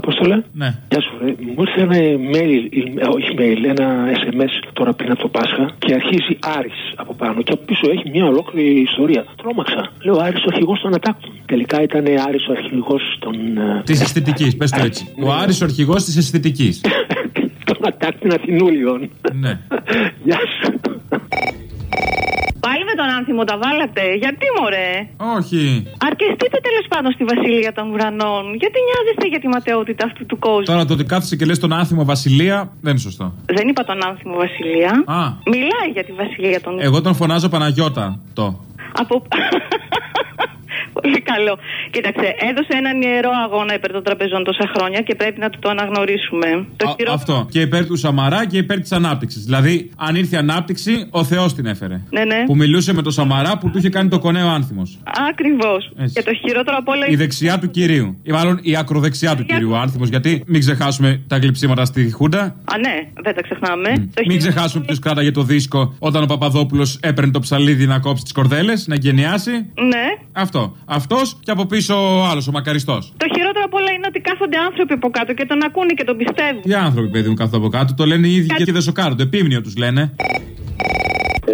Απόστολε. Ναι. Γεια σου, ρε. Μου ήρθε ένα mail, ε, όχι mail, ένα SMS τώρα πριν από το Πάσχα και αρχίζει Άρης από πάνω και από πίσω έχει μια ολόκληρη ιστορία. Τρόμαξα. Λέω Άρης ο αρχηγός των Ατάκτων. Τελικά ήταν Άρης ο αρχηγός των. ε, Της αισθητικής, πες το έτσι. Ο Άρης ο αρχηγός της αισθητικής. των Ατάκτων Αθηνούλιων. ναι. Γεια σου. Πάλι με τον άνθιμο τα βάλατε; Γιατί μωρέ; Όχι. Αρκεστείτε τέλος πάντων στη Βασιλεία των Ουρανών. Γιατί νοιάζεστε για τη ματαιότητα αυτού του κόσμου; Τώρα το ότι κάθεσαι και λες τον άθιμο Βασιλεία δεν είναι σωστό. Δεν είπα τον άνθιμο Βασιλεία. Α. Μιλάει για τη Βασιλεία των Εγώ τον φωνάζω Παναγιώτα. Το. Από... Πολύ καλό. Κοίταξε, έδωσε έναν ιερό αγώνα υπέρ των τραπεζών τόσα χρόνια και πρέπει να του το αναγνωρίσουμε. Το Α, χειρό- Αυτό. Και υπέρ του Σαμαρά και υπέρ της ανάπτυξης. Δηλαδή, αν ήρθε ανάπτυξη, ο Θεός την έφερε. Ναι, ναι. Που μιλούσε με τον Σαμαρά που του είχε κάνει το κονέο άνθιμος. Ακριβώς. Έτσι. Και το χειρότερο απ' όλα Η δεξιά του κυρίου. Ή μάλλον η ακροδεξιά του κυρίου άνθιμος. Γιατί μην ξεχάσουμε τα γλυψίματα στη Χούντα. Α, ναι, δεν τα ξεχνάμε. Το Μην χειρότερο- ξεχάσουμε ποιο κράταγε το δίσκο όταν ο Παπαδόπουλος έπαιρνε το ψαλίδι να κόψει τις κορδέλες, να εγκαινιάσει. Ναι. Αυτό. Αυτός και από πίσω ο άλλος, ο μακαριστός. Το χειρότερο απ' όλα είναι ότι κάθονται άνθρωποι από κάτω και τον ακούνε και τον πιστεύουν. Οι άνθρωποι, παιδί μου, κάθονται από κάτω. Το λένε οι ίδιοι και δεν σοκάρονται. Επίμνιο τους λένε.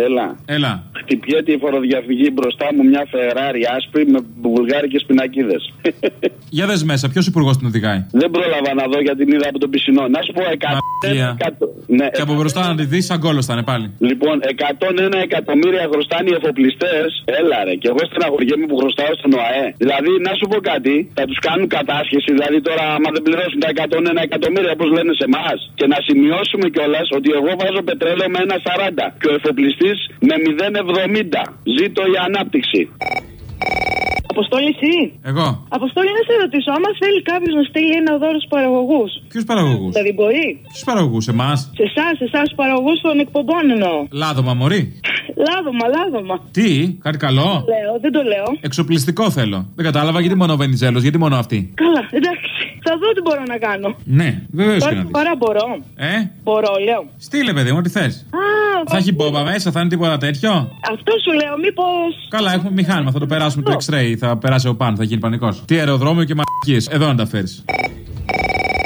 Έλα. Έλα. Χτυπιέται η φοροδιαφυγή μπροστά μου μια Φεράρι άσπρη με βουλγάρικες πινακίδες. Για δες μέσα, ποιος υπουργός την οδηγάει; Δεν πρόλαβα να δω γιατί την είδα από τον πισινό. Να σου πω 100. Μαλακία. Ναι, Και από μπροστά να τη δεις, σαν κόλο θα είναι πάλι. Λοιπόν, 101 εκατομμύρια χρωστάνε οι εφοπλιστές. Έλα ρε, και εγώ στεναχωριέμαι που χρωστάω στον ΟΑΕ. Δηλαδή, να σου πω κάτι, θα τους κάνουν κατάσχεση. Δηλαδή, τώρα, άμα δεν πληρώσουν τα 101 εκατομμύρια, όπως λένε σε εμάς. Και να σημειώσουμε κιόλας ότι εγώ βάζω πετρέλαιο με 1,40 και ο εφοπλιστής με 0,70. Ζήτω η ανάπτυξη. Αποστόλη, εσύ. Εγώ. Αποστόλη, να σε ρωτήσω, άμα θέλει κάποιος να στείλει ένα δώρο στους παραγωγούς. Ποιους παραγωγούς; Δηλαδή, μπορεί. Ποιους παραγωγούς, εμάς; Σε εσάς, σε εσάς του παραγωγούς των εκπομπών εννοώ. Λάδωμα, μωρή. Λάδωμα, λάδωμα. Τι, κάτι καλό; Λέω, δεν το λέω. Εξοπλιστικό θέλω. Δεν κατάλαβα γιατί μόνο ο Βενιζέλος, γιατί μόνο αυτή; Καλά, εντάξει. Θα δω τι μπορώ να κάνω. Ναι, βεβαίως και Τώρα να την δεις. φορά μπορώ. Ε, Μπορώ, λέω. στείλε, παιδί μου, τι θες. Α, Θα έχει μπόμπα μέσα, θα είναι τίποτα τέτοιο; Αυτό σου λέω, μήπω. Καλά, έχουμε μηχάνημα, θα το περάσουμε το X-ray, θα περάσει ο πάνω, θα γίνει πανικός. Τι αεροδρόμιο και μαρκίε, εδώ να τα φέρεις.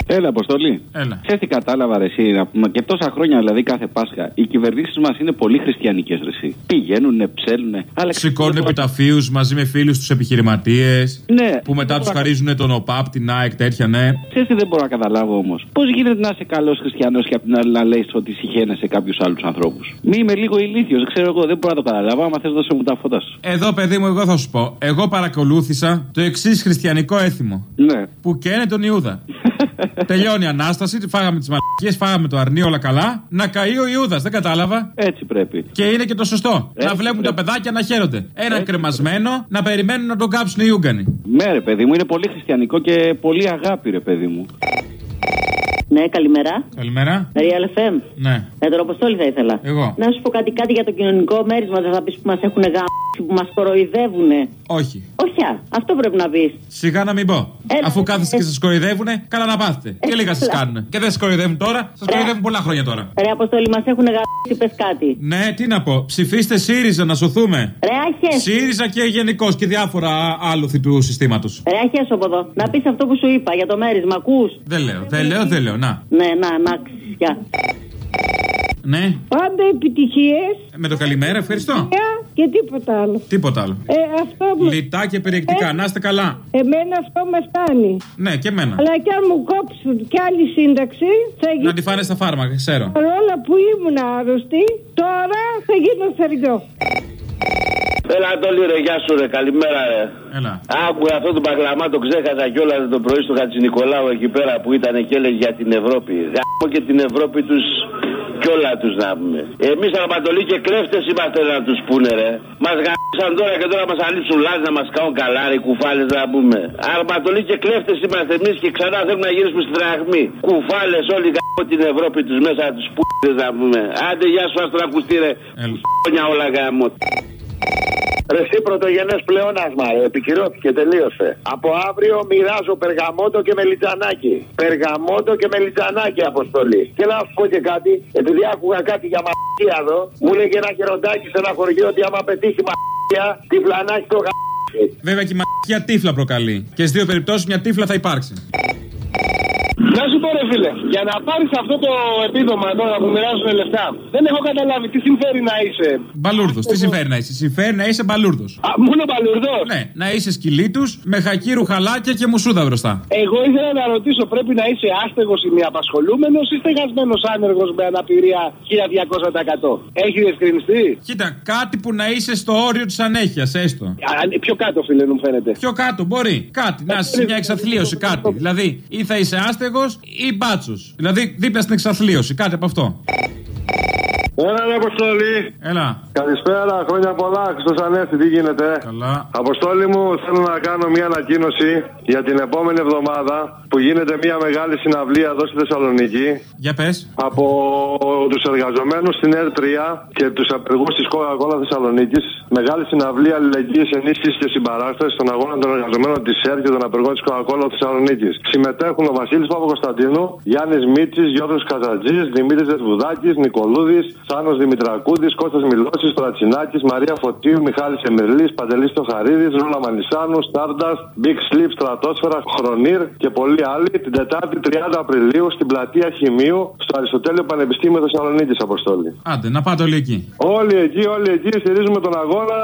Έλα, Αποστολή. Έλα. Ξέρεις τι κατάλαβα ρε, εσύ, να πούμε, και τόσα χρόνια δηλαδή κάθε Πάσχα, οι κυβερνήσεις μας είναι πολύ χριστιανικές ρε. Πηγαίνουν, ψέλνουν. Αλλά Σηκώνουν επιταφείου μαζί με φίλους τους επιχειρηματίες. Ναι. Που μετά τους χαρίζουν τον ΟΠΑΠ, την ΑΕΚ, τέτοια, ναι. Ξέρεις τι δεν μπορώ να καταλάβω όμως. Πώς γίνεται να είσαι καλός χριστιανός και απ' την άλλη να λες ότι συχαίνεσαι κάποιους άλλους ανθρώπους; Μη είμαι λίγο ηλίθιος, ξέρω εγώ, δεν μπορώ να το καταλάβω. Άμα θες, δώσε μου τα φώτα σου. Εδώ, παιδί μου, εγώ θα σου πω. Εγώ παρακολούθησα το εξής χριστιανικό έθιμο. Ναι. Που καίνε τον Ιούδα. Τελειώνει η ανάσταση, φάγαμε τις μαλακίες, φάγαμε το αρνί, όλα καλά. Να καεί ο Ιούδας, δεν κατάλαβα. Έτσι πρέπει. Και είναι και το σωστό. Έτσι να βλέπουν πρέπει. τα παιδάκια να χαίρονται. Έναν κρεμασμένο να περιμένουν να τον κάψουν οι Ούγκανοι. Ναι, ρε παιδί μου, είναι πολύ χριστιανικό και πολύ αγάπη, ρε παιδί μου. Ναι, καλημέρα. Καλημέρα. Real FM. Ναι. Ε, τον Αποστόλη θα ήθελα. Εγώ. Να σου πω κάτι, κάτι για το κοινωνικό μέρισμα. Δεν θα πεις που μας έχουν γάμψει, που μας κοροϊδεύουνε. Όχι. Όχι, α, αυτό πρέπει να πεις. Σιγά να μην πω. Έλα, Αφού ε, κάθεστε ε, και σας κοροϊδεύουνε, καλά να πάθετε. Και λίγα σας έλα. κάνουν. Και δεν σας κοροϊδεύουν τώρα, σας κοροϊδεύουν πολλά χρόνια τώρα. Ρε Αποστόλη, μας έχουν γάμψει, πες κάτι. Ναι, τι να πω. Ψηφίστε ΣΥΡΙΖΑ να σωθούμε. Ρε Αχέ, ΣΥΡΙΖΑ και γενικώς και διάφορα άλοθη του συστήματος. ρε Αχέ από εδώ. Να πεις αυτό που σου είπα για το μέρισμα, ακούς. Δεν λέω, δεν λέω, δεν λέω. Να. Ναι, να, να, ξυσιά. Ναι. Πάντα επιτυχίες Με το καλημέρα, ευχαριστώ. και τίποτα άλλο. Τίποτα άλλο. Ε, αυτό μου, Λιτά και περιεκτικά, να είστε καλά. εμένα αυτό με φτάνει. Ναι, και εμένα. Αλλά και αν μου κόψουν κι άλλη σύνταξη, θα Να γίνω. τη φάνε στα φάρμακα, ξέρω. Παρόλα που ήμουν άρρωστη, τώρα θα γίνω θεριό. Έλα, Αντώνη, ρε, γεια σου, ρε, καλημέρα, ρε. Έλα. Άκουγα αυτό το παγλαμά, το ξέχασα κιόλας το πρωί στο Χατζη Νικολάου εκεί πέρα που ήταν και έλεγε για την Ευρώπη. Γάμο και την Ευρώπη τους κιόλα τους να πούμε. Εμείς Ανατολή και κλέφτες είμαστε να τους πούνε, ρε. Μας γάμισαν τώρα και τώρα μας ανοίξουν λάδι να μας κάνουν καλάρι, κουφάλες να πούμε. Αρματολοί και κλέφτες είμαστε εμείς και ξανά θέλουμε να γυρίσουμε στην τραγμή. Κουφάλες όλοι γάμο την Ευρώπη τους μέσα τους πούτε να πούμε. Άντε, γεια σου, άστρο ακουστή, ρε. Έλα. όλα γάμο. Ρε εσύ πρωτογενές πλεόνασμα, ρε, επικυρώθηκε, τελείωσε. Από αύριο μοιράζω περγαμότο και μελιτζανάκι. Περγαμότο και μελιτζανάκι αποστολή. Και να σου πω και κάτι, επειδή άκουγα κάτι για μαγεία εδώ, μου λέγε ένα χεροντάκι σε ένα χωριό ότι άμα πετύχει μαγεία, τη πλανάκι το γα... Βέβαια και η μαγεία τύφλα προκαλεί. Και στις δύο περιπτώσεις μια τύφλα θα υπάρξει. Να σου πω, ρε φίλε, για να πάρεις αυτό το επίδομα τώρα που μοιράζουν λεφτά, δεν έχω καταλάβει τι συμφέρει να είσαι. Μπαλούρδος. Τι συμφέρει να είσαι. Συμφέρει να είσαι μπαλούρδος. Α, μόνο μπαλουρδό. Ναι, να είσαι σκυλί του με χακύρου χαλάκια και μουσούδα μπροστά. Εγώ ήθελα να ρωτήσω, πρέπει να είσαι άστεγος ή μη απασχολούμενο ή στεγασμένο άνεργος με αναπηρία 1200%. Έχει διευκρινιστεί; Κοίτα, κάτι που να είσαι στο όριο της ανέχειας, έστω. Α, πιο κάτω, φίλε, μου φαίνεται. Πιο κάτω, μπορεί. Κάτι. Να είσαι σε μια εξαθλίωση, κάτι. Δηλαδή, ή θα είσαι άστεγος ή μπάτσο. Δηλαδή, δίπλα στην εξαθλίωση, κάτι από αυτό. Έλα, ρε Αποστόλη. Έλα. Καλησπέρα, χρόνια πολλά. Χριστός Ανέστη, τι γίνεται; Καλά. Αποστόλη μου, θέλω να κάνω μια ανακοίνωση για την επόμενη εβδομάδα που γίνεται μια μεγάλη συναυλία εδώ στη Θεσσαλονίκη. Για πες. Από τους εργαζομένους στην ΕΡ3 και τους απεργούς της Coca-Cola Θεσσαλονίκης. Μεγάλη συναυλία αλληλεγγύης, ενίσχυσης και συμπαράστασης των αγώνων των εργαζομένων της ΕΡ και των απεργών της Coca-Cola Θεσσαλονίκης. Συμμετέχουν ο Βασίλης Παπα-Κωνσταντίνου, Γιάννης Μίτσης, Γιώργος Καζατζής, Δημήτρης Δεσβουδάκη, Νικολούδης, Σάνος Δημητρακούδης, Κώστας Μιλώσης, Τρατσινάκη, Μαρία Φωτίου, Μιχάλης Εμερλής, Παντελής Στοχαρίδη, Ρούλα Μανισάνου, Στάρντας, Big Sleep, Στρατόσφαιρα, Χρονίρ και πολλοί άλλοι την Τετάρτη 30 Απριλίου στην πλατεία Χημείου στο Αριστοτέλειο Πανεπιστήμιο Θεσσαλονίκης Αποστόλη. Άντε, να πάτε όλοι εκεί. Όλοι εκεί, όλοι εκεί στηρίζουμε τον αγώνα.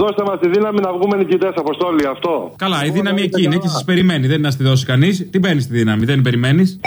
Δώστε μας τη δύναμη να βγούμε νικητές, Αποστόλη, αυτό. Καλά, η δύναμη εκεί είναι και σας περιμένει. Δεν είναι να στη δώσει κανείς. Τι παίρνεις τη δύναμη, δεν περιμένεις.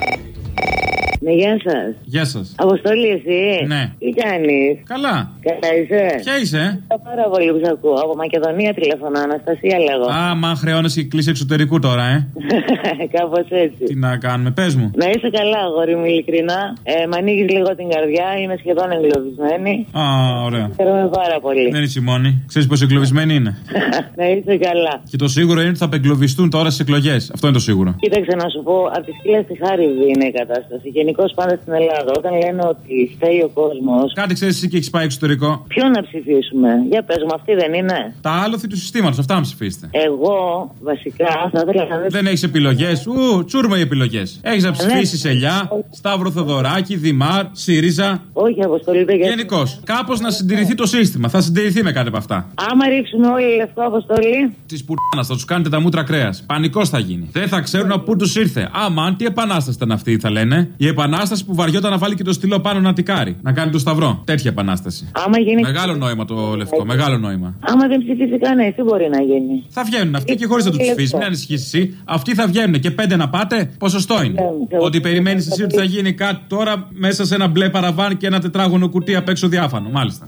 Ναι, γεια σας. Γεια σας. Αποστολή, εσύ; Ναι. Τι κάνεις; Καλά. Καλά είσαι; Ποια είσαι; Πάρα πολύ που σε ακούω. Από Μακεδονία τηλεφωνώ, Αναστασία λέγω. Α, μα χρεώνεσαι η κλίση εξωτερικού τώρα, ε. Κάπως έτσι. Τι να κάνουμε, πες μου. Να είσαι καλά, αγόρι μου, ειλικρινά. Ε, μ' ανοίγεις λίγο την καρδιά, είμαι σχεδόν εγκλωβισμένη. Α, ωραία. Χαίρομαι πάρα πολύ. Δεν είσαι η μόνη. Ξέρεις πω εγκλωβισμένη είναι; να είσαι καλά. Και το σίγουρο είναι ότι θα απεγκλωβιστούν τώρα στις εκλογές. Αυτό είναι το σίγουρο. Κοίταξε να σου πω, από τη σκύλα στη χάριβη είναι η κατάσταση. Γενικώς πάντα στην Ελλάδα. Όταν λένε ότι φταίει ο κόσμος. Κάτι ξέρεις εσύ και έχεις πάει εξωτερικό; Ποιο να ψηφίσουμε; Για πες μου, αυτή δεν είναι; Τα άλοθη του συστήματος, αυτά να ψηφίσετε. Εγώ βασικά θα ήθελα να Δεν έχεις επιλογές; Ου, τσούρμα οι επιλογές. Έχεις να ψηφίσεις Ελιά, Σταύρο Θεοδωράκη, Δημάρ, ΣΥΡΙΖΑ. Όχι, αποστολή δεν Γενικώς. Κάπως να συντηρηθεί το σύστημα. Θα συντηρηθεί με κάτι από αυτά. Άμα ρίξουμε όλοι λευκό αποστολή. Της πουτάνα θα τους κάνετε τα μούτρα κρέας. Πανικός θα γίνει. Δεν θα ξέρουν από πού τους ήρθε. Άμα, τι επανάσταση ήταν αυτή, θα λένε. Η επανάσταση που βαριόταν να βάλει και το στυλό πάνω να τικάρει. Να κάνει το σταυρό. Τέτοια επανάσταση. Άμα γίνει... Μεγάλο νόημα το λευκό. Μεγάλο νόημα. Άμα δεν ψηφίσει κανένα, τι μπορεί να γίνει. Θα βγαίνουν αυτοί και χωρί να του ψηφίσει. Μην ανησυχεί εσύ. Αυτοί θα βγαίνουν και πέντε να πάτε. Ποσοστό είναι. Ότι περιμένει εσύ ότι θα γίνει κάτι τώρα μέσα σε ένα μπλε παραβάν και ένα τετράγωνο κουτί απ' έξω διάφανο. Μάλιστα.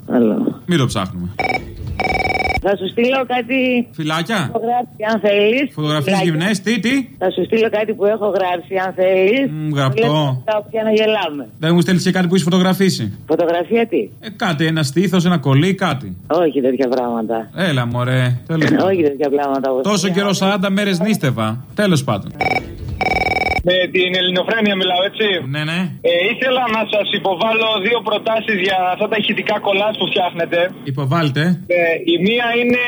Μην το ψάχνουμε. Θα σου στείλω κάτι. Φυλάκια. Έχω γράψει, αν θέλεις. Φωτογραφίες γυμνές, τι, τι; Θα σου στείλω κάτι που έχω γράψει, αν θέλεις. γραπτό. πια να γελάμε. Δεν μου στέλνεις και κάτι που έχεις φωτογραφίσει. Φωτογραφία τι; Ε, κάτι, ένα στήθος, ένα κολλή, κάτι. Όχι τέτοια πράγματα. Έλα, μωρέ. Τέλος. Όχι τέτοια πράγματα. Τόσο καιρό 40 μέρες νύστευα. Τέλος πάντων. Με την ελληνοφρένεια μιλάω, έτσι. Ναι, ναι. Ε, ήθελα να σας υποβάλω δύο προτάσεις για αυτά τα ηχητικά κολλάζ που φτιάχνετε. Υποβάλλετε. Ε, η μία είναι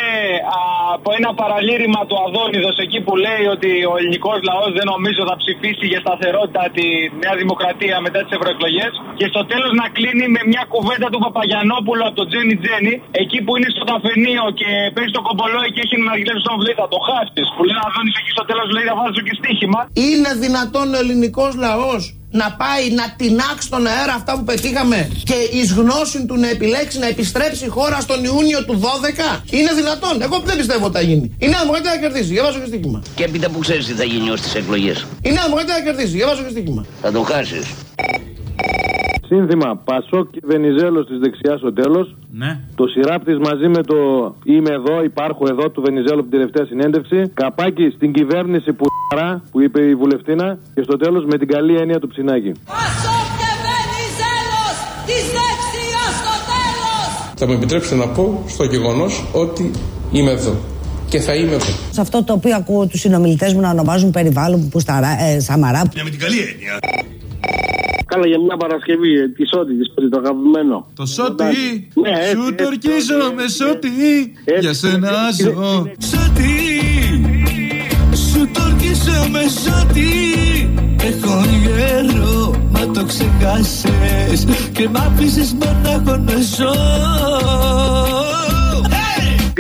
α, από ένα παραλήρημα του Αδόνιδος εκεί που λέει ότι ο ελληνικός λαός δεν νομίζω θα ψηφίσει για σταθερότητα τη Νέα Δημοκρατία μετά τις ευρωεκλογές. Και στο τέλος να κλείνει με μια κουβέντα του Παπαγιανόπουλου από το Τζένι Τζένι, εκεί που είναι στο καφενείο και παίζει το κομπολό και έχει ένα αργιλέ στον βλήτα, το χάσει. Που λέει Αδόνης εκεί στο τέλος λέει θα βάζω και στοίχημα. Είναι δυνατόν ο ελληνικός λαός να πάει να τεινάξει στον αέρα αυτά που πετύχαμε και εις γνώση του να επιλέξει να επιστρέψει η χώρα στον Ιούνιο του 12. Είναι δυνατόν. Εγώ δεν πιστεύω ότι θα γίνει. Η Νέα Δημοκρατία θα κερδίσει. Διαβάζω και στοίχημα. Και έπειτα που ξέρεις τι θα γίνει ως τις εκλογές. Η Νέα Δημοκρατία θα κερδίσει. Διαβάζω και στοίχημα. Θα το χάσεις. Σύνθημα Πασόκ και Βενιζέλος της δεξιάς στο τέλος. Ναι. Το σειράπτη μαζί με το Είμαι εδώ, υπάρχω εδώ του Βενιζέλου από την τελευταία συνέντευξη. Καπάκι στην κυβέρνηση που που είπε η βουλευτήνα. Και στο τέλος με την καλή έννοια του ψινάκι. Πασόκ και Βενιζέλος της δεξιάς στο τέλος. Θα μου επιτρέψετε να πω στο γεγονός ότι είμαι εδώ. Και θα είμαι εδώ. Σε αυτό το οποίο ακούω τους συνομιλητές μου να ονομάζουν περιβάλλον που στα ε, Σαμαρά. Ναι, με την καλή έννοια. Καλά για μια Παρασκευή, ε, τη Σότη, της το αγαπημένο. Το Σότι, Ναι, έτσι, σου έτσι, το ορκίζω με Σότι, για σένα ζω. Σώτη, σου το ορκίζω με σώτη Έχω γέρο, μα το ξεχάσες Και μ' άφησες μονάχο να ζω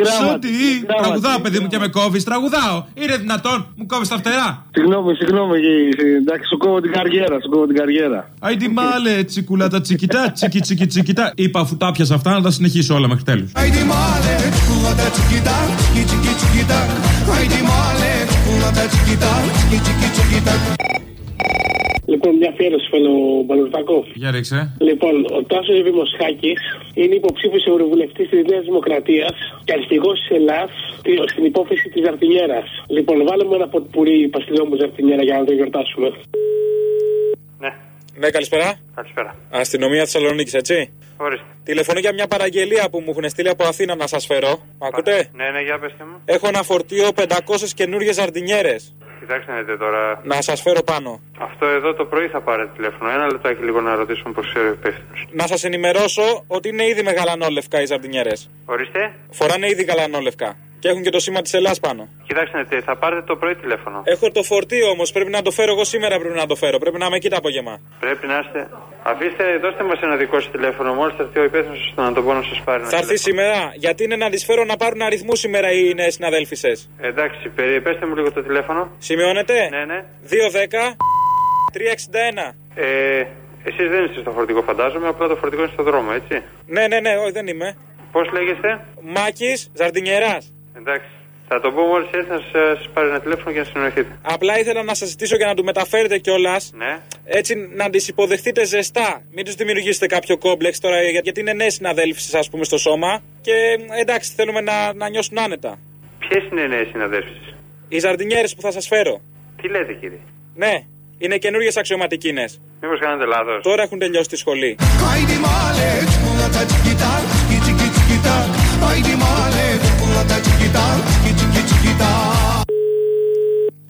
Και Σωτή. Τραγουδάω, παιδί μου, και με κόβεις. Τραγουδάω. Είναι δυνατόν, μου κόβεις τα φτερά. Συγγνώμη, συγγνώμη. ε, Εντάξει, σου κόβω την καριέρα, σου κόβω την καριέρα. Αϊντι μάλε, τσικουλά τα τσικιτά, τσικι τσικι τσικιτά. Είπα αφού τα πιασα αυτά να τα συνεχίσω όλα μέχρι τέλους. Haydi male, çikolata çikita, çiki çiki çikita. Haydi male, çikolata çikita, çiki çiki çikita. Λοιπόν, μια αφιέρωση θέλω, Μπαλουρτακόφ. Για ρίξε. Λοιπόν, ο Τάσος Δημοσχάκη είναι υποψήφιος ευρωβουλευτής της Νέας Δημοκρατίας και αρχηγός της Ελλάδας στην υπόθεση της Ζαρτινιέρας. Λοιπόν, βάλουμε ένα ποτπουρί παστιλό μου Ζαρτινιέρα για να το γιορτάσουμε. Ναι, καλησπέρα. Καλησπέρα. Αστυνομία Θεσσαλονίκης, έτσι. Ορίστε. Τηλεφωνώ για μια παραγγελία που μου έχουν στείλει από Αθήνα να σας φέρω. Μ' ακούτε; Ναι, ναι, για πετε μου. Έχω ένα φορτίο 500 καινούριες ζαρτινιέρες. Κοιτάξτε να δείτε τώρα. Να σας φέρω πάνω. Αυτό εδώ το πρωί θα πάρετε τηλέφωνο. Ένα λεπτάκι λίγο να ρωτήσουμε πώς είναι υπεύθυνος. Να σας ενημερώσω ότι είναι ήδη με γαλανόλευκα οι ζαρτινιέρες. Ορίστε. Φοράνε ήδη γαλανόλευκα. Και έχουν και το σήμα της Ελλάδα πάνω. Κοιτάξτε να δείτε, θα πάρετε το πρωί τηλέφωνο. Έχω το φορτίο όμως, πρέπει να το φέρω εγώ σήμερα. Πρέπει να το φέρω. Πρέπει να είμαι εκεί το απόγευμα. Πρέπει να είστε. Αφήστε, δώστε μας ένα δικό σας τηλέφωνο. Μόλις θα έρθει ο υπεύθυνος να τον πω να σας πάρει. ένα Θα έρθει τηλέφωνο. σήμερα, γιατί είναι να τι φέρω να πάρουν αριθμούς σήμερα οι νέες συναδέλφοι σας. Εντάξει, περι- πέστε μου λίγο το τηλέφωνο. Σημειώνετε; Ναι, ναι. 210 361. Ε, Εσείς δεν είστε στο φορτικό, φαντάζομαι. Απλά το φορτικό είναι στο δρόμο, έτσι. Ναι, ναι, ναι, όχι δεν είμαι. Πώς λέγεστε, Μάκης Ζαρτινιερά. Εντάξει. Θα το πω μόλι έρθει να σας πάρει ένα τηλέφωνο και να συνοηθείτε. Απλά ήθελα να σας ζητήσω για να του μεταφέρετε κιόλας. Ναι. Έτσι να τις υποδεχτείτε ζεστά. Μην τους δημιουργήσετε κάποιο κόμπλεξ τώρα, για- γιατί είναι νέες συναδέλφοι σα, ας πούμε, στο σώμα. Και εντάξει, θέλουμε να, να νιώσουν άνετα. Ποιες είναι οι νέες συναδέλφοι σα. Οι ζαρτινιέρε που θα σας φέρω. Τι λέτε, κύριε; Ναι, είναι καινούριε αξιωματικίνες. Μήπως κάνετε λάθος; Τώρα έχουν τελειώσει τη σχολή. Haydi dance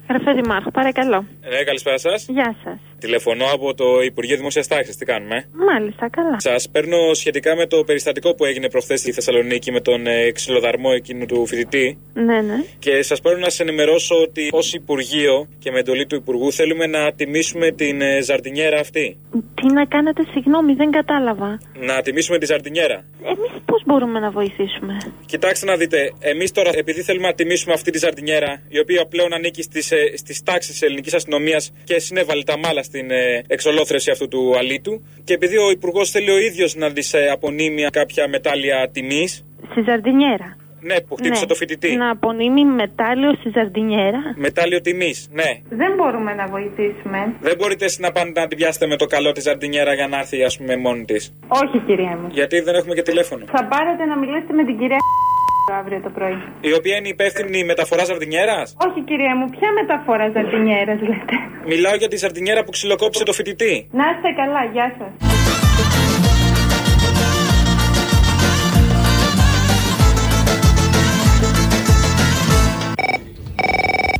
Γραφέ Δημάρχου, παρακαλώ. Ναι, καλησπέρα σας. Γεια σας. Τηλεφωνώ από το Υπουργείο Δημόσιας Τάξης. Τι κάνουμε; Μάλιστα, καλά. Σας παίρνω σχετικά με το περιστατικό που έγινε προχθές στη Θεσσαλονίκη με τον ε, ξυλοδαρμό εκείνου του φοιτητή. Ναι, ναι. Και σας παίρνω να σας ενημερώσω ότι ως Υπουργείο και με εντολή του Υπουργού θέλουμε να τιμήσουμε την ε, ζαρτινιέρα αυτή. Τι να κάνετε, συγγνώμη, δεν κατάλαβα. Να τιμήσουμε τη ζαρτινιέρα. Εμείς πώς μπορούμε να βοηθήσουμε; Κοιτάξτε να δείτε, εμείς τώρα επειδή θέλουμε να τιμήσουμε αυτή τη ζαρτινιέρα, η οποία πλέον ανήκει στις στις τάξεις της ελληνικής αστυνομίας και συνέβαλε τα μάλα στην ε, εξολόθρευση αυτού του αλήτου, και επειδή ο Υπουργός θέλει ο ίδιος να τη ε, απονείμει κάποια μετάλλια τιμής. Στη Ζαρντινιέρα. Ναι, που χτύπησε Ναι. το φοιτητή. Να απονείμει μετάλλιο στη Ζαρντινιέρα. Μετάλλιο τιμής, ναι. Δεν μπορούμε να βοηθήσουμε. Δεν μπορείτε εσείς να πάνε να την πιάσετε με το καλό της ζαρτινιέρα για να έρθει, ας πούμε, μόνη της. Όχι, κυρία μου. Γιατί δεν έχουμε και τηλέφωνο. Θα πάρετε να μιλήσετε με την κυρία αύριο το πρωί. Η οποία είναι υπεύθυνη μεταφοράς ζαρτινιέρας; Όχι, κυρία μου, ποια μεταφορά Ζαρντινιέρα λέτε; Μιλάω για τη ζαρτινιέρα που ξυλοκόπησε το φοιτητή. Να είστε καλά, γεια σας.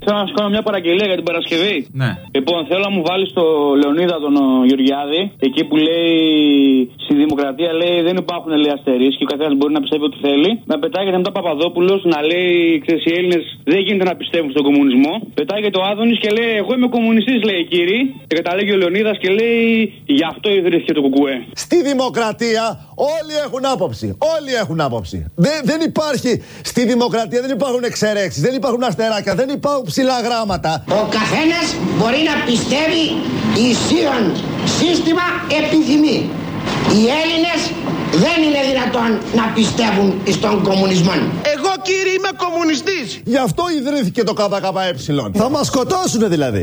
Θέλω να σου κάνω μια παραγγελία για την Παρασκευή. Ναι. Λοιπόν, θέλω να μου βάλεις το Λεωνίδα τον ο, Γεωργιάδη, εκεί που λέει στη δημοκρατία λέει δεν υπάρχουν λέει αστερίες και ο καθένας μπορεί να πιστεύει ό,τι θέλει. Να πετάγεται μετά Παπαδόπουλος να λέει ξέρεις, οι Έλληνες δεν γίνεται να πιστεύουν στον κομμουνισμό. Πετάγεται ο Άδωνης και λέει Εγώ είμαι κομμουνιστής, λέει κύριε. Και καταλήγει ο Λεωνίδας και λέει Γι' αυτό ιδρύθηκε το κουκουέ. Στη δημοκρατία όλοι έχουν άποψη. Όλοι έχουν άποψη. Δεν, δεν υπάρχει. Στη δημοκρατία δεν υπάρχουν εξαιρέξεις, δεν υπάρχουν αστεράκια, δεν υπάρχουν ψηλά γράμματα. Ο καθένας μπορεί να πιστεύει ισίων σύστημα επιθυμεί. Οι Έλληνες δεν είναι δυνατόν να πιστεύουν στον κομμουνισμό. Εγώ κύριε είμαι κομμουνιστής. Γι' αυτό ιδρύθηκε το ΚΚΕ. Θα μας σκοτώσουνε δηλαδή.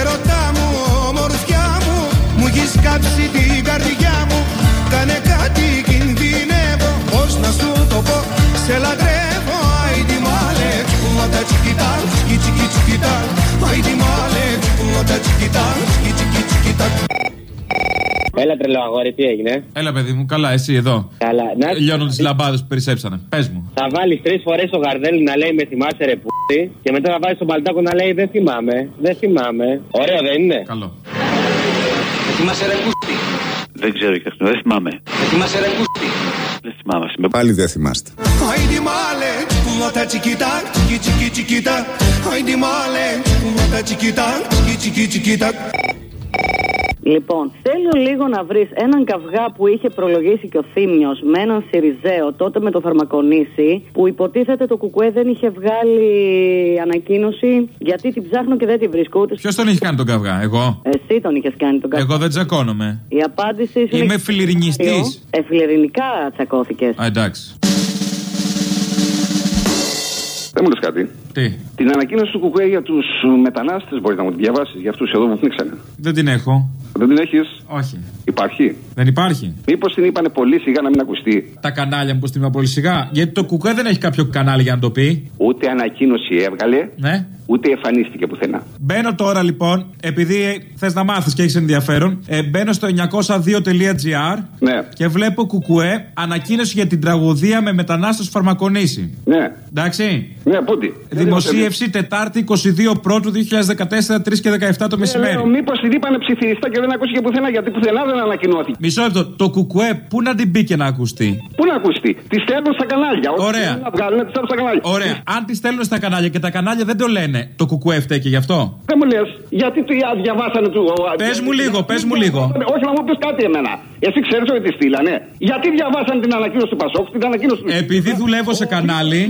Ερωτά μου, ομορφιά μου, μου έχεις κάψει την καρδιά μου. Κάνε κάτι, κινδυνεύω, πώς να σου το πω, σε λατρεύω. Άιντι μάλε, τσικούματα τσικιτά, τσικι τσικι τσικιτά. Άιντι μάλε, τσικούματα τσικιτά, τσικι τσικι τσικιτά. Έλα τρελό αγόρι, τι έγινε; Έλα, παιδί μου, καλά, εσύ εδώ. Καλά. Να... Λιώνω τις λαμπάδες που περισσέψανε. Πες μου. Θα βάλεις τρεις φορές το γαρδέλι να λέει Με θυμάσαι ρε πούτι και μετά θα βάλεις τον παλτάκο να λέει Δεν θυμάμαι, δεν θυμάμαι. Ωραίο δεν είναι; Καλό. Με θυμάσαι ρε πούστη. Δεν ξέρω και αυτό, δεν θυμάμαι. Με θυμάσαι ρε πούστη. Δεν θυμάμαι. Πάλι δεν θυμάστε. Άιντι μάλε, τσικούματα τσικιτά, τσικι τσικι τσικιτά. Άιντι μάλε, τσικούματα τσικιτά, τσικι τσικι τσικιτά. Λοιπόν, θέλω λίγο να βρεις έναν καυγά που είχε προλογίσει και ο Θήμιος με έναν Σιριζέο τότε με το Φαρμακονήσι, που υποτίθεται το Κουκουέ δεν είχε βγάλει ανακοίνωση γιατί την ψάχνω και δεν την βρίσκω. Ούτε... Ποιος τον έχει κάνει τον καυγά, εγώ; Εσύ τον είχες κάνει τον καυγά. Εγώ δεν τσακώνομαι. Η απάντηση σου Είμαι είναι- φιλιρινιστής. Ε, φιλιρινικά τσακώθηκες. Α, εντάξει. Δεν μου λες κάτι. Τι; Την ανακοίνωση του Κουκουέ για τους μετανάστες μπορείς να μου τη διαβάσεις για αυτούς εδώ που πνίξανε. Δεν την έχω. Δεν την έχεις; Όχι. Υπάρχει; Δεν υπάρχει. Μήπως την είπανε πολύ σιγά να μην ακουστεί; Τα κανάλια μου που την είπα πολύ σιγά. Γιατί το κουκουέ δεν έχει κάποιο κανάλι για να το πει. Ούτε ανακοίνωση έβγαλε, Ναι. ούτε εμφανίστηκε πουθενά. Μπαίνω τώρα λοιπόν, επειδή θες να μάθεις και έχεις ενδιαφέρον, ε, μπαίνω στο 902.gr Ναι. και βλέπω κουκουέ ανακοίνωση για την τραγωδία με μετανάστες φαρμακονήσι. Ναι. Εντάξει. Ναι, πούντι. Δημοσίευση Τετάρτη 22 Πρώτου 2014, 3 και 17 το μεσημέρι. Μήπως την είπανε ψιθυριστά και δεν ακούστηκε πουθενά γιατί πουθενά δεν ανακοινώθηκε. Μισό λεπτό. Το κουκουέ, πού να την πει και να ακουστεί; Πού να ακουστεί; Τη στέλνουν στα κανάλια. Ό,τι Ωραία. θέλουν Να βγάλουν, τη στέλνουν στα κανάλια. Ωραία. Αν τη στέλνουν στα κανάλια και τα κανάλια δεν το λένε, το κουκουέ φταίει και γι' αυτό; Δεν μου λες, γιατί το διαβάσανε του. Πες μου λίγο, πες μου λίγο. Όχι, να μου πεις κάτι εμένα. Εσύ ξέρεις ότι τη στείλανε. Γιατί διαβάσανε την ανακοίνωση του Πασόκ, την ανακοίνωση του. Επειδή δουλεύω σε κανάλι,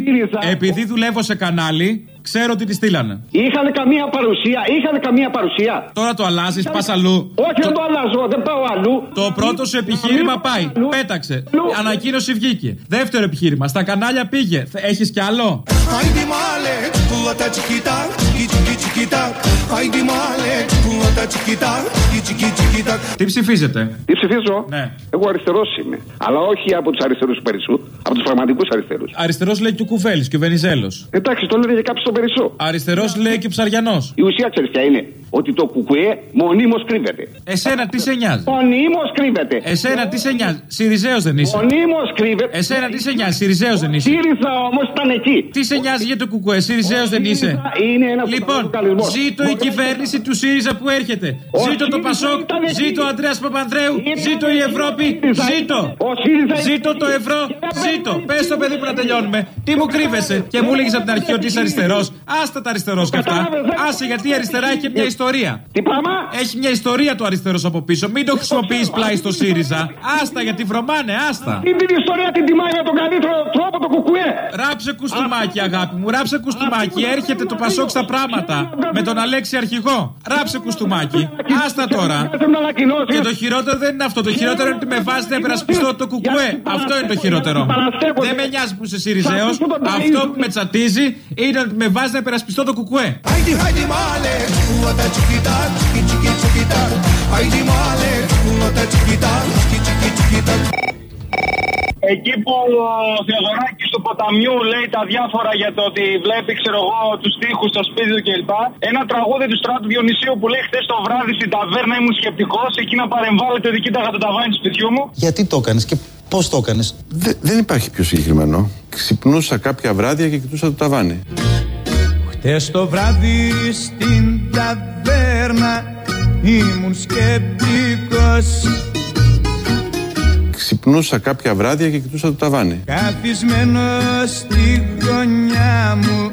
επειδή δουλεύω σε κανάλι, only ξέρω ότι τη στείλανε. Είχαν καμία παρουσία, είχαν καμία παρουσία. Τώρα το αλλάζεις, πας αλλού. Όχι, δεν το αλλάζω, δεν πάω αλλού. Το πρώτο σου επιχείρημα πάει. Πέταξε. Ανακοίνωση βγήκε. Δεύτερο επιχείρημα. Στα κανάλια πήγε. Έχεις κι άλλο; Haydi male, çikolata çikita, çiki çikita. Haydi male, çikolata çikita, çiki çikita. Τι ψηφίζετε; Τι ψηφίζω; Ναι. Εγώ αριστερός είμαι. Αλλά όχι από τους αριστερούς του Περισσού, από τους πραγματικούς αριστερούς. Αριστερός λέει και ο Κουφέλη και ο Βενιζέλος. Εντάξει, το λένε και κάποιο στον Περισσό. Αριστερός λέει και ο Ψαριανός. Η ουσία ξέρεις ποια είναι; Ότι το κουκουέ μονίμως κρύβεται. Εσένα τι σε νοιάζει; Μονίμως κρύβεται. Εσένα τι σε νοιάζει; Σιριζέος δεν είσαι. Μονίμως κρύβεται. Εσένα τι σε νοιάζει; Σιριζέος δεν είσαι. ΣΥΡΙΖΑ όμως ήταν εκεί. Τι σε νοιάζει για το κουκουέ; Σιριζέος δεν είσαι. Είναι ένας Λοιπόν, ζήτω η κυβέρνηση του ΣΥΡΙΖΑ που έρχεται. Ζήτω το Πασόκ. Ζήτω ο Αντρέα Παπανδρέου. Ζήτω η Ευρώπη. Ζήτω. Ζήτω το ευρώ. Ζήτω. Πες το παιδί που να τελειώνουμε. Τι μου κρύβεσαι. Και μου έλεγε από την αρχή ότι είσαι αριστερός. Άστα τα αριστερό και αυτά. Άσε γιατί η αριστερά έχει και μια ιστορία. Τι πράγμα? Έχει μια ιστορία το αριστερό από πίσω. Μην το χρησιμοποιεί πλάι στο ΣΥΡΙΖΑ. Άστα γιατί βρωμάνε, άστα. Την την ιστορία την τιμάει με τον καλύτερο τρόπο το κουκουέ. Ράψε κουστούμάκι, αγάπη μου, ράψε κουστούμάκι. Έρχεται το Πασόκ στα πράγματα. Με τον Αλέξη Αρχηγό. Ράψε κουστούμάκι. Άστα τώρα. Και το χειρότερο δεν είναι αυτό. Το χειρότερο είναι ότι με βάζει να υπερασπιστώ το κουκουέ. Αυτό είναι το χειρότερο. Δεν με νοιάζει που είσαι Σιριζέο. Αυτό που με τσατίζει είναι ότι με βάζει να υπερασπιστώ το κουκουέ. Haydi haydi male, çikolata çikita, çiki çiki çikita. Haydi male, çikolata çikita, çiki çiki çikita. Εκεί που ο Θεοδωράκης του ποταμιού λέει τα διάφορα για το ότι βλέπει, ξέρω εγώ, τους τοίχους στο σπίτι του κλπ. Ένα τραγούδι του Στράτου Διονυσίου που λέει χθες το βράδυ στην ταβέρνα ήμουν σκεπτικός. Εκεί να παρεμβάλλεται ότι κοίταγα το ταβάνι του σπιτιού μου. Γιατί το έκανες και πώς το έκανες; δεν υπάρχει πιο συγκεκριμένο. Ξυπνούσα κάποια βράδια και κοιτούσα το ταβάνι. Χτες το βράδυ στην ταβέρνα ήμουν σκεπτικός Ξυπνούσα κάποια βράδια και κοιτούσα το ταβάνι. Καθισμένος στη γωνιά μου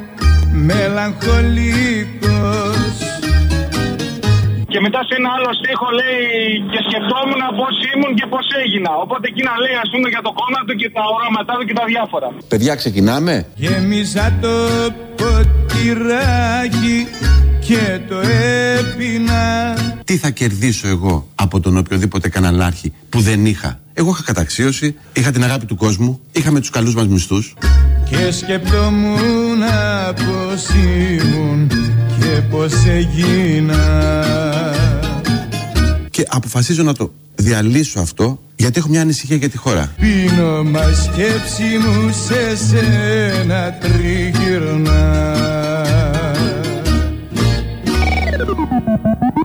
μελαγχολικός Και μετά σε ένα άλλο στίχο λέει και σκεφτόμουν πώς ήμουν και πώς έγινα. Οπότε εκεί να λέει ας πούμε για το κόμμα του και τα οράματά του και τα διάφορα. Παιδιά, ξεκινάμε; Γέμιζα το ποτηράκι και το έπινα Τι θα κερδίσω εγώ από τον οποιοδήποτε καναλάρχη που δεν είχα; Εγώ είχα καταξίωση, είχα την αγάπη του κόσμου, είχαμε τους καλούς μας μισθούς. και σκεπτόμουν πως ήμουν και πως έγινα Και αποφασίζω να το διαλύσω αυτό γιατί έχω μια ανησυχία για τη χώρα. Πίνω μα σκέψη μου σε σένα τριγυρνά Thank you.